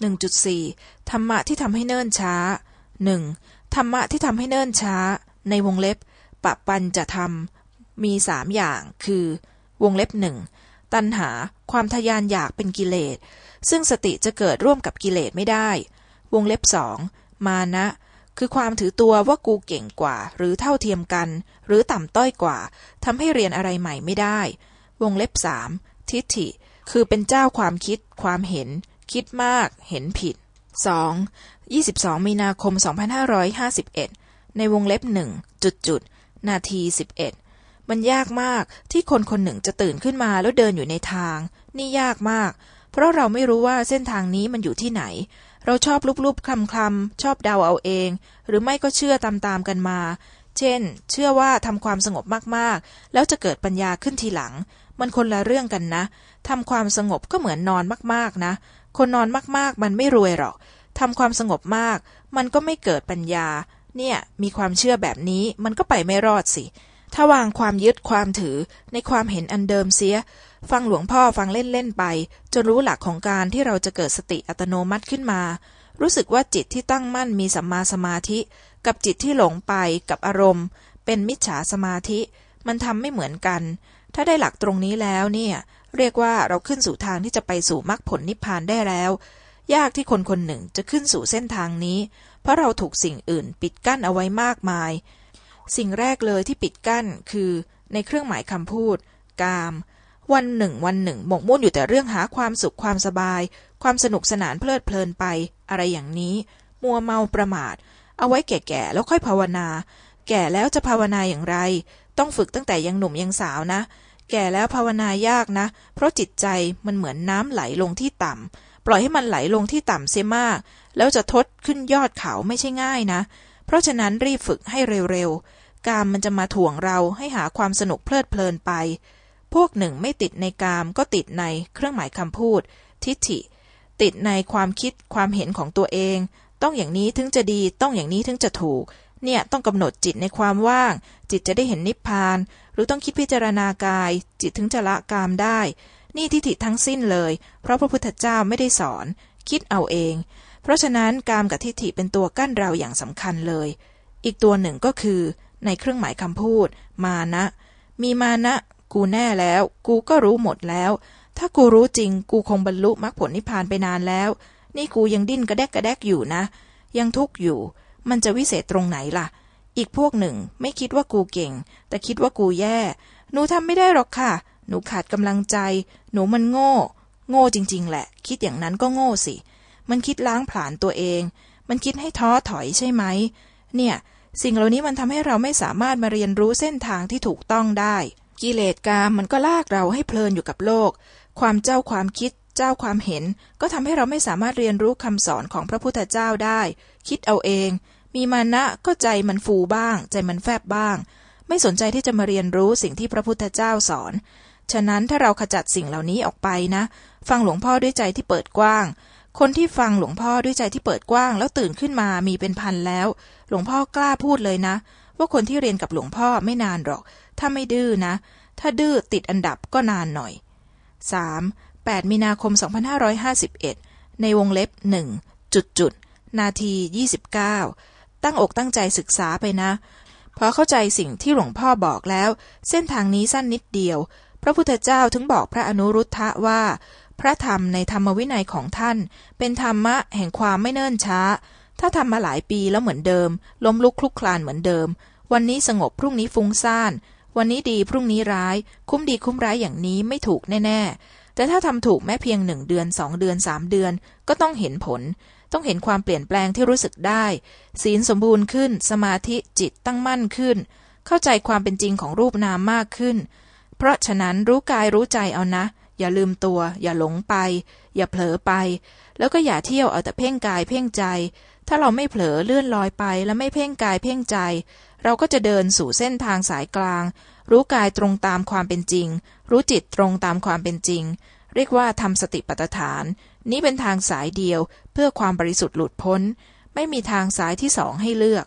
1.4 ธรรมะที่ทำให้เนิ่นช้า 1. ธรรมะที่ทำให้เนิ่นช้า ในวงเล็บปะปันจะทำมีสามอย่าง คือ วงเล็บหนึ่งตัณหาความทยานอยากเป็นกิเลส ซึ่งสติจะเกิดร่วมกับกิเลสไม่ได้ วงเล็บสองมานะ คือความถือตัวว่ากูเก่งกว่า หรือเท่าเทียมกัน หรือต่ำต้อยกว่าทำให้เรียนอะไรใหม่ไม่ได้ วงเล็บสามทิฏฐิ คือเป็นเจ้าความคิด ความเห็น คิดมาก เห็นผิด 2. 22 มีนาคม 2551 ในวงเล็บหนึ่งจุดจุดนาที 11 มันยากมากที่คนคนหนึ่งจะตื่นขึ้นมาแล้วเดินอยู่ในทาง นี่ยากมาก เพราะเราไม่รู้ว่าเส้นทางนี้มันอยู่ที่ไหน เราชอบลุบๆคลำๆชอบเดาเอาเอง หรือไม่ก็เชื่อตามๆกันมา เช่น เชื่อว่าทำความสงบมากๆ แล้วจะเกิดปัญญาขึ้นทีหลัง มันคนละเรื่องกันนะทำความสงบก็เหมือนนอนมากๆนะ คนนอนมากๆ มันไม่รวยหรอกทำความสงบมาก มันก็ไม่เกิดปัญญา เนี่ย มีความเชื่อแบบนี้มันก็ไปไม่รอดสิ ถ้าวางความยึดความถือในความเห็นอันเดิมเสีย ฟังหลวงพ่อฟังเล่นๆไป จนรู้หลักของการที่เราจะเกิดสติอัตโนมัติขึ้นมา รู้สึกว่าจิตที่ตั้งมั่นมีสัมมาสมาธิ กับจิตที่หลงไปกับอารมณ์ เป็นมิจฉาสมาธิ มันทำไม่เหมือนกัน ถ้าได้หลักตรงนี้แล้วเนี่ย เรียกว่าเราขึ้นสู่ทางที่จะไปสู่มรรคผลนิพพานได้แล้ว ยากที่คนคนหนึ่งจะขึ้นสู่เส้นทางนี้ เพราะเราถูกสิ่งอื่นปิดกั้นเอาไว้มากมาย สิ่งแรกเลยที่ปิดกั้นคือ ในเครื่องหมายคำพูด กาม วันหนึ่ง วันหนึ่งหมกมุ่นอยู่แต่เรื่องหาความสุขความสบาย ความสนุกสนานเพลิดเพลินไป อะไรอย่างนี้ มัวเมาประมาท เอาไว้แก่ๆแล้วค่อยภาวนา แก่แล้วจะภาวนาอย่างไร ต้องฝึกตั้งแต่ยังหนุ่มยังสาวนะ แก่แล้วภาวนายากนะ เพราะจิตใจมันเหมือนน้ำไหลลงที่ต่ำปล่อยให้มันไหลลงที่ต่ำเสียมาก แล้วจะทดขึ้นยอดเขาไม่ใช่ง่ายนะ เพราะฉะนั้นรีบฝึกให้เร็วๆกามมันจะมาถ่วงเราให้หาความสนุกเพลิดเพลินไป พวกหนึ่งไม่ติดในกามก็ติดในเครื่องหมายคำพูด ทิฏฐิ ติดในความคิดความเห็นของตัวเอง ต้องอย่างนี้ถึงจะดีต้องอย่างนี้ถึงจะถูก เนี่ยต้องกำหนดจิตในความว่าง จิตจะได้เห็นนิพพาน หรือต้องคิดพิจารณากาย จิตถึงจะละกามได้ นี่ทิฏฐิทั้งสิ้นเลย เพราะพระพุทธเจ้าไม่ได้สอน คิดเอาเอง เพราะฉะนั้นกามกับทิฏฐิเป็นตัวกั้นเราอย่างสำคัญเลย อีกตัวหนึ่งก็คือ ในเครื่องหมายคำพูด มานะ มีมานะ กูแน่แล้ว กูก็รู้หมดแล้ว ถ้ากูรู้จริง กูคงบรรลุมรรคผลนิพพานไปนานแล้ว นี่กูยังดิ้นกระแดกกระแดกอยู่นะ ยังทุกข์อยู่ มันจะวิเศษตรงไหนล่ะ อีกพวกหนึ่งไม่คิดว่ากูเก่ง แต่คิดว่ากูแย่ หนูทำไม่ได้หรอกค่ะ หนูขาดกำลังใจ หนูมันโง่ โง่จริง ๆ แหละ คิดอย่างนั้นก็โง่สิ มันคิดล้างผลาญตัวเอง มันคิดให้ท้อถอยใช่ไหม เนี่ย สิ่งเหล่านี้มันทำให้เราไม่สามารถมาเรียนรู้เส้นทางที่ถูกต้องได้กิเลสกามมันก็ลากเราให้เพลินอยู่กับโลก ความเจ้าความคิด เจ้าความเห็น ก็ทำให้เราไม่สามารถเรียนรู้คำสอนของพระพุทธเจ้าได้ คิดเอาเอง มีมานะก็ใจมันฟูบ้าง ใจมันแฟบบ้าง ไม่สนใจที่จะมาเรียนรู้สิ่งที่พระพุทธเจ้าสอน ฉะนั้นถ้าเราขจัดสิ่งเหล่านี้ออกไปนะ ฟังหลวงพ่อด้วยใจที่เปิดกว้างคนที่ฟังหลวงพ่อด้วยใจที่เปิดกว้าง แล้วตื่นขึ้นมามีเป็นพันแล้ว หลวงพ่อกล้าพูดเลยนะ ว่าคนที่เรียนกับหลวงพ่อไม่นานหรอก ถ้าไม่ดื้อนะ ถ้าดื้อติดอันดับก็นานหน่อย 3. 8 มีนาคม 2551 ในวงเล็บหนึ่งจุดจุดนาที 29 ตั้งอกตั้งใจศึกษาไปนะ พอเข้าใจสิ่งที่หลวงพ่อบอกแล้ว เส้นทางนี้สั้นนิดเดียว พระพุทธเจ้าถึงบอกพระอนุรุทธะว่า พระธรรมในธรรมวินัยของท่าน เป็นธรรมะแห่งความไม่เนิ่นช้า ถ้าทำมาหลายปีแล้วเหมือนเดิม ล้มลุกคลุกคลานเหมือนเดิม วันนี้สงบพรุ่งนี้ฟุ้งซ่าน วันนี้ดีพรุ่งนี้ร้าย คุ้มดีคุ้มร้ายอย่างนี้ไม่ถูกแน่ ๆ แต่ถ้าทำถูกแม้เพียงหนึ่งเดือนสองเดือนสามเดือน ก็ต้องเห็นผล ต้องเห็นความเปลี่ยนแปลงที่รู้สึกได้ ศีลสมบูรณ์ขึ้น สมาธิจิตตั้งมั่นขึ้น เข้าใจความเป็นจริงของรูปนามมากขึ้น เพราะฉะนั้นรู้กายรู้ใจเอานะ อย่าลืมตัว อย่าหลงไป อย่าเผลอไป แล้วก็อย่าเที่ยวเอาแต่เพ่งกายเพ่งใจ ถ้าเราไม่เผลอเลื่อนลอยไป แล้วไม่เพ่งกายเพ่งใจ เราก็จะเดินสู่เส้นทางสายกลาง รู้กายตรงตามความเป็นจริง รู้จิตตรงตามความเป็นจริง เรียกว่าทำสติปัฏฐาน นี้เป็นทางสายเดียวเพื่อความบริสุทธิ์หลุดพ้น ไม่มีทางสายที่สองให้เลือก